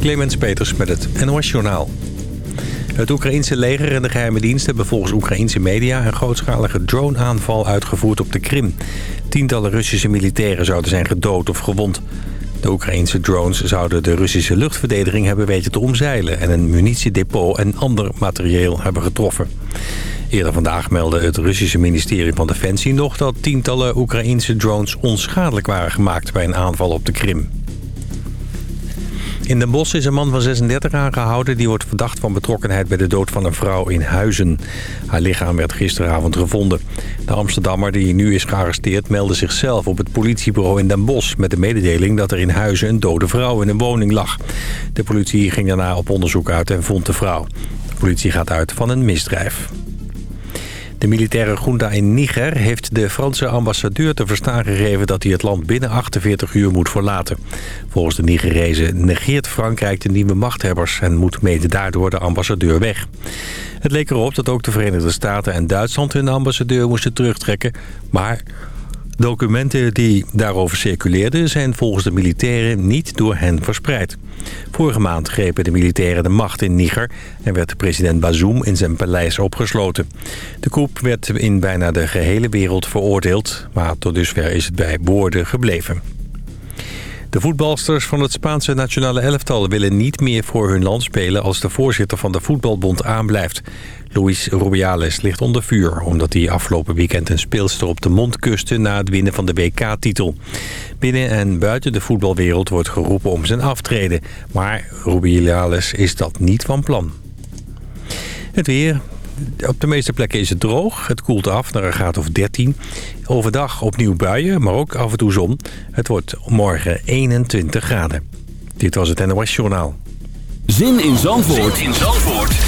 Clemens Peters met het NOS Journaal. Het Oekraïense leger en de geheime dienst hebben volgens Oekraïense media... een grootschalige drone-aanval uitgevoerd op de Krim. Tientallen Russische militairen zouden zijn gedood of gewond. De Oekraïense drones zouden de Russische luchtverdediging hebben weten te omzeilen... en een munitiedepot en ander materieel hebben getroffen. Eerder vandaag meldde het Russische ministerie van Defensie nog... dat tientallen Oekraïense drones onschadelijk waren gemaakt bij een aanval op de Krim. In Den Bosch is een man van 36 aangehouden... die wordt verdacht van betrokkenheid bij de dood van een vrouw in Huizen. Haar lichaam werd gisteravond gevonden. De Amsterdammer die nu is gearresteerd meldde zichzelf op het politiebureau in Den Bosch... met de mededeling dat er in Huizen een dode vrouw in een woning lag. De politie ging daarna op onderzoek uit en vond de vrouw. De politie gaat uit van een misdrijf. De militaire junta in Niger heeft de Franse ambassadeur te verstaan gegeven... dat hij het land binnen 48 uur moet verlaten. Volgens de Nigerezen negeert Frankrijk de nieuwe machthebbers... en moet mede daardoor de ambassadeur weg. Het leek erop dat ook de Verenigde Staten en Duitsland hun ambassadeur moesten terugtrekken... maar Documenten die daarover circuleerden zijn volgens de militairen niet door hen verspreid. Vorige maand grepen de militairen de macht in Niger en werd president Bazoum in zijn paleis opgesloten. De coup werd in bijna de gehele wereld veroordeeld, maar tot dusver is het bij woorden gebleven. De voetbalsters van het Spaanse nationale elftal willen niet meer voor hun land spelen als de voorzitter van de voetbalbond aanblijft. Luis Rubiales ligt onder vuur omdat hij afgelopen weekend een speelster op de mond kuste na het winnen van de WK-titel. Binnen en buiten de voetbalwereld wordt geroepen om zijn aftreden, maar Rubiales is dat niet van plan. Het weer, op de meeste plekken is het droog. Het koelt af naar een graad of 13. Overdag opnieuw buien, maar ook af en toe zon. Het wordt morgen 21 graden. Dit was het NOS Journaal. Zin in Zandvoort, zin in Zandvoort.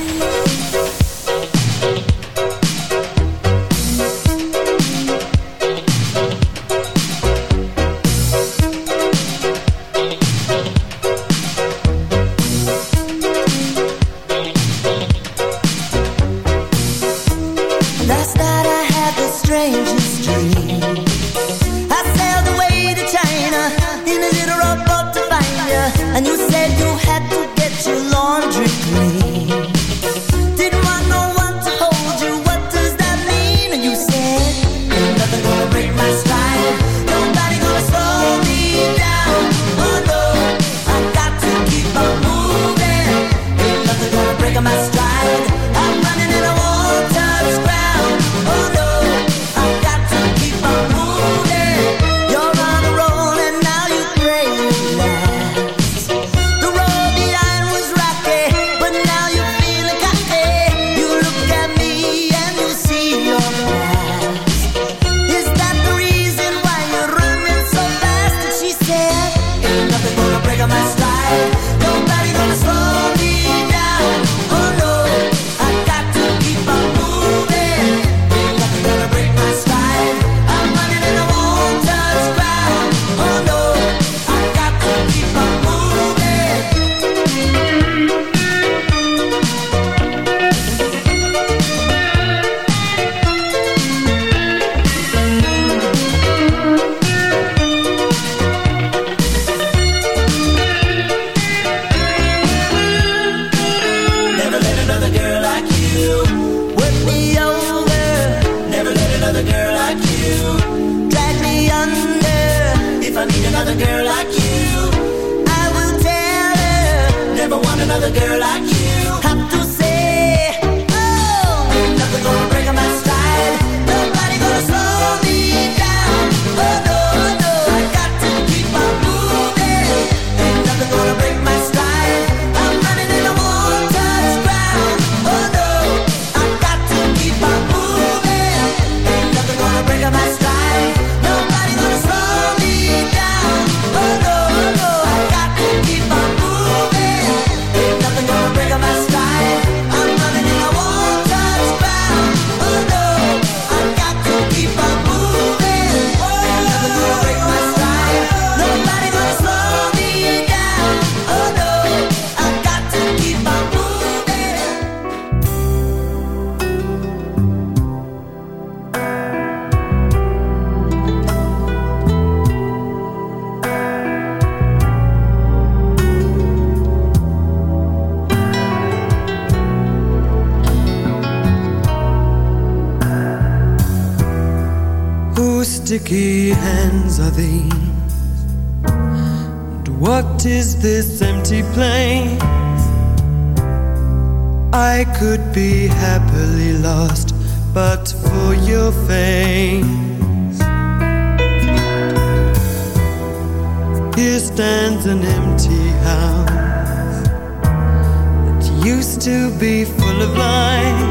to be full of life.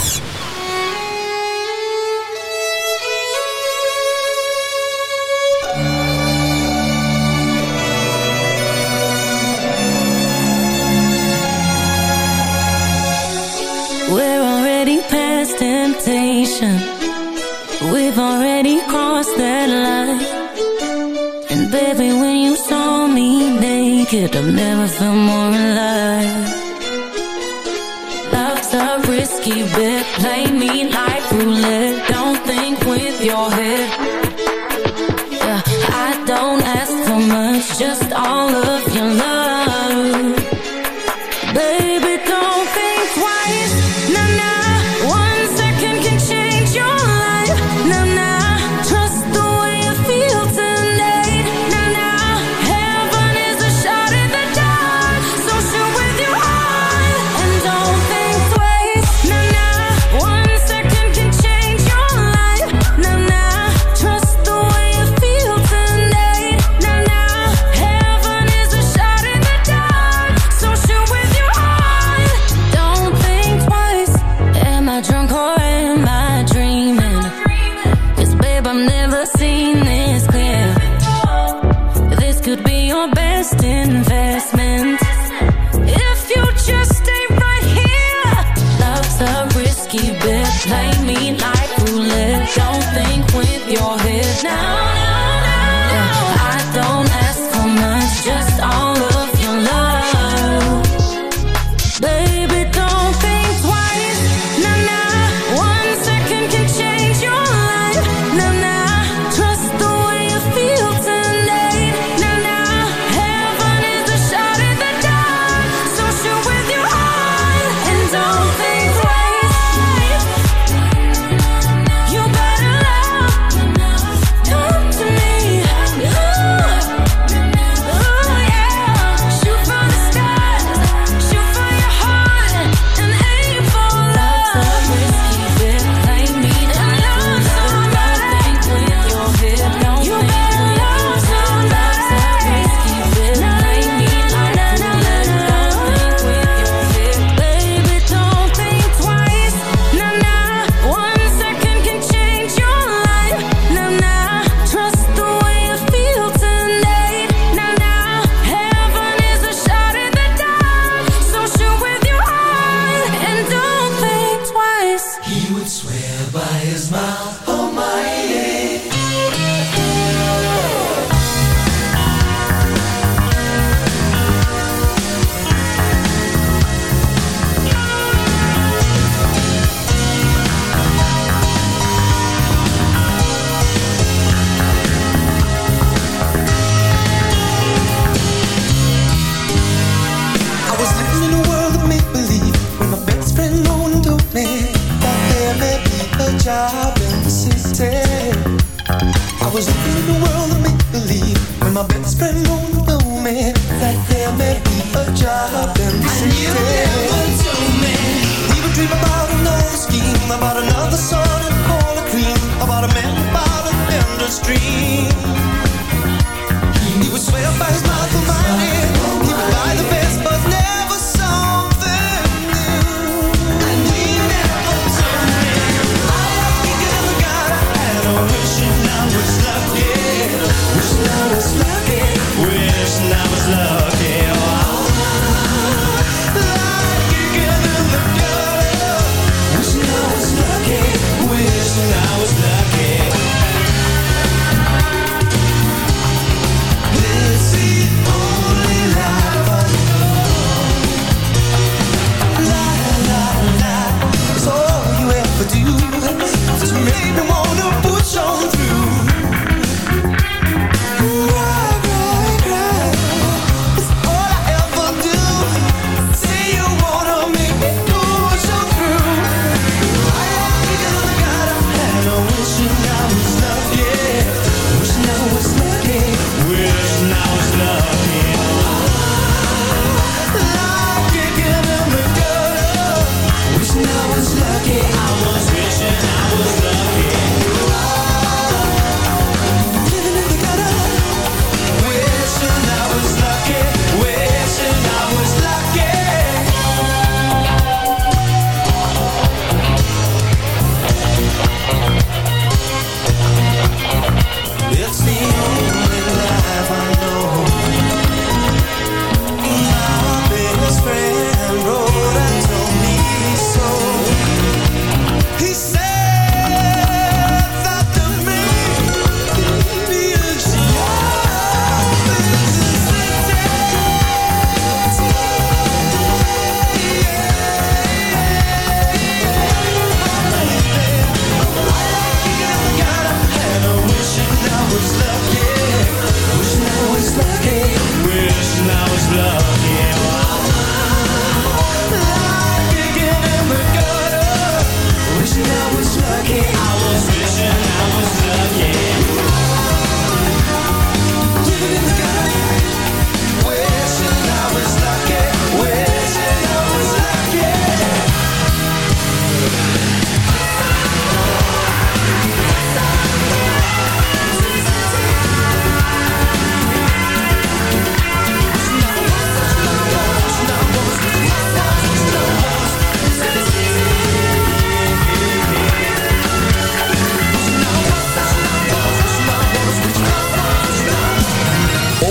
it's just all of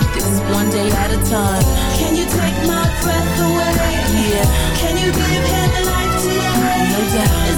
take this one day at a time. Can you take my breath away? Yeah. Can you give him life today? No doubt.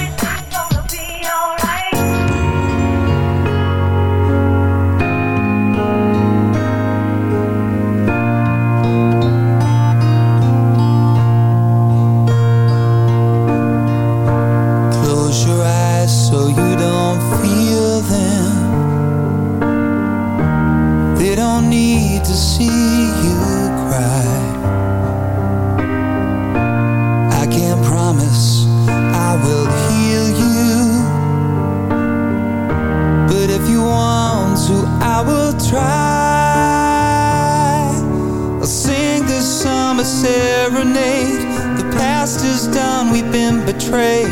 Betrayed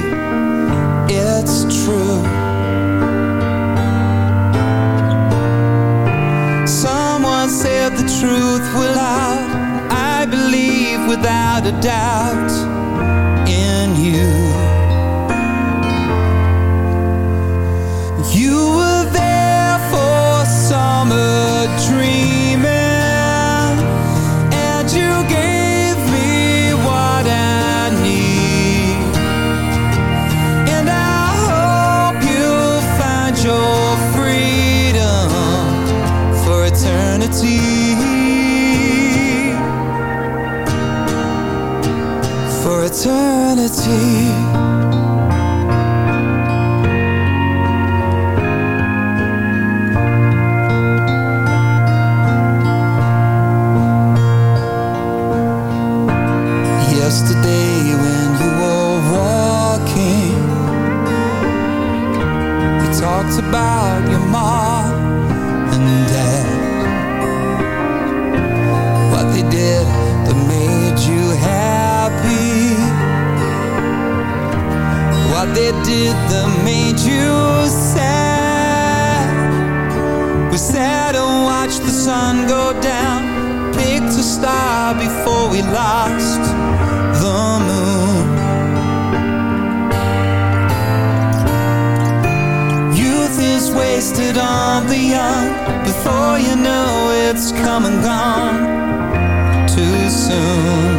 it's true. Someone said the truth will out I believe without a doubt gone Too soon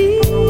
In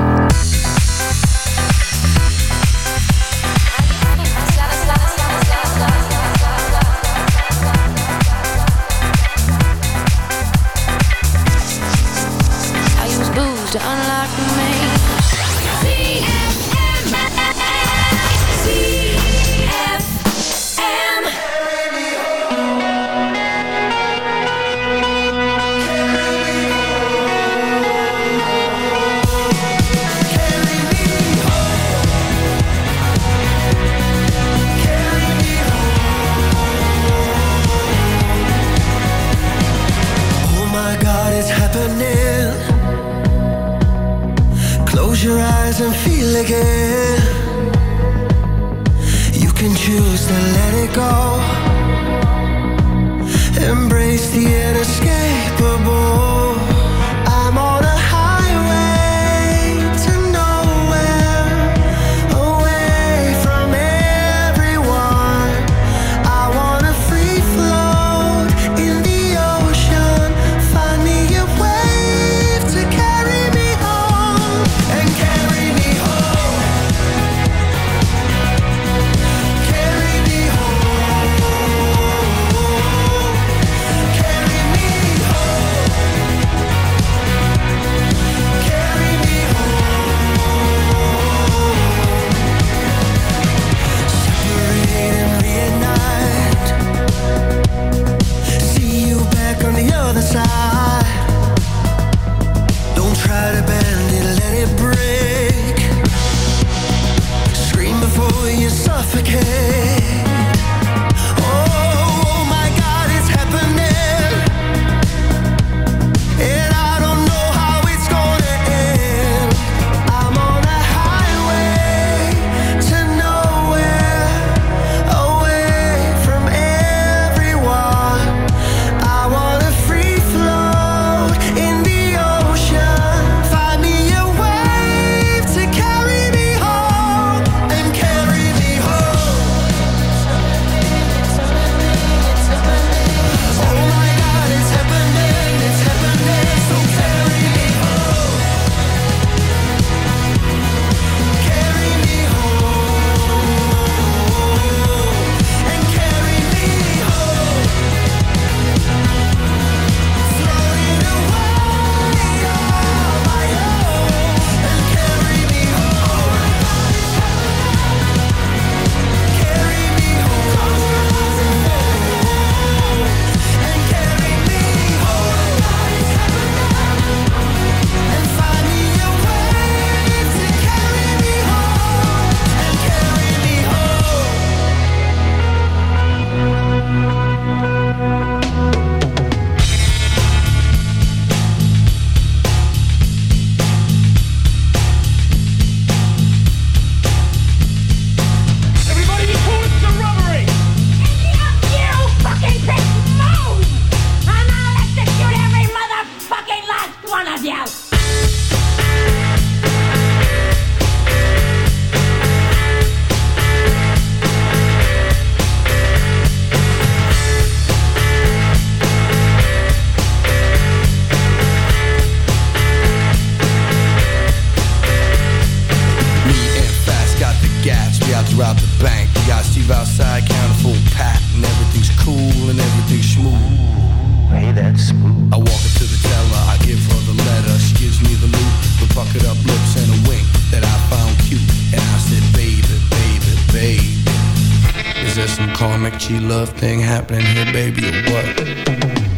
Thing happening here, baby, or what?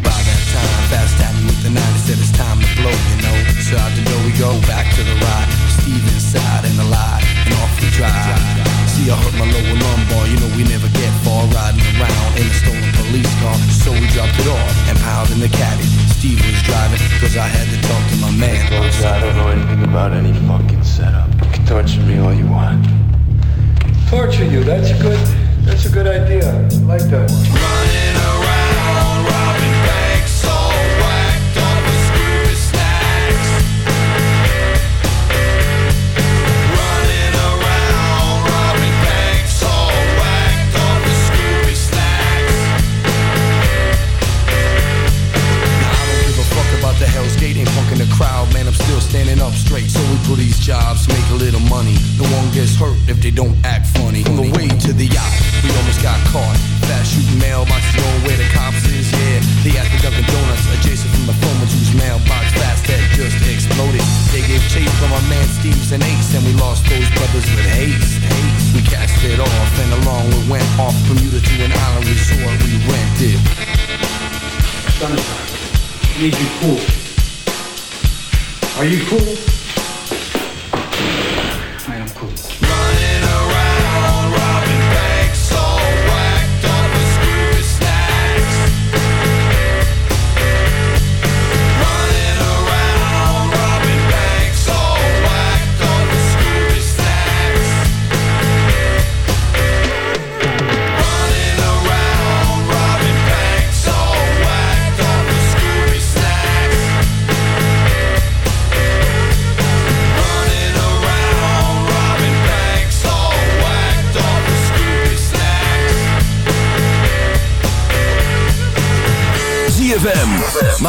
By that time, fast tapping with the 90 said it's time to blow, you know. So out the door we go, back to the ride. Steve inside and the light, and off we drive. See, I hurt my lower lumbar, you know we never get far riding around in a stolen police car. So we dropped it off and piled in the caddy. Steve was driving, cause I had to talk to my man. I don't know anything about any fucking like that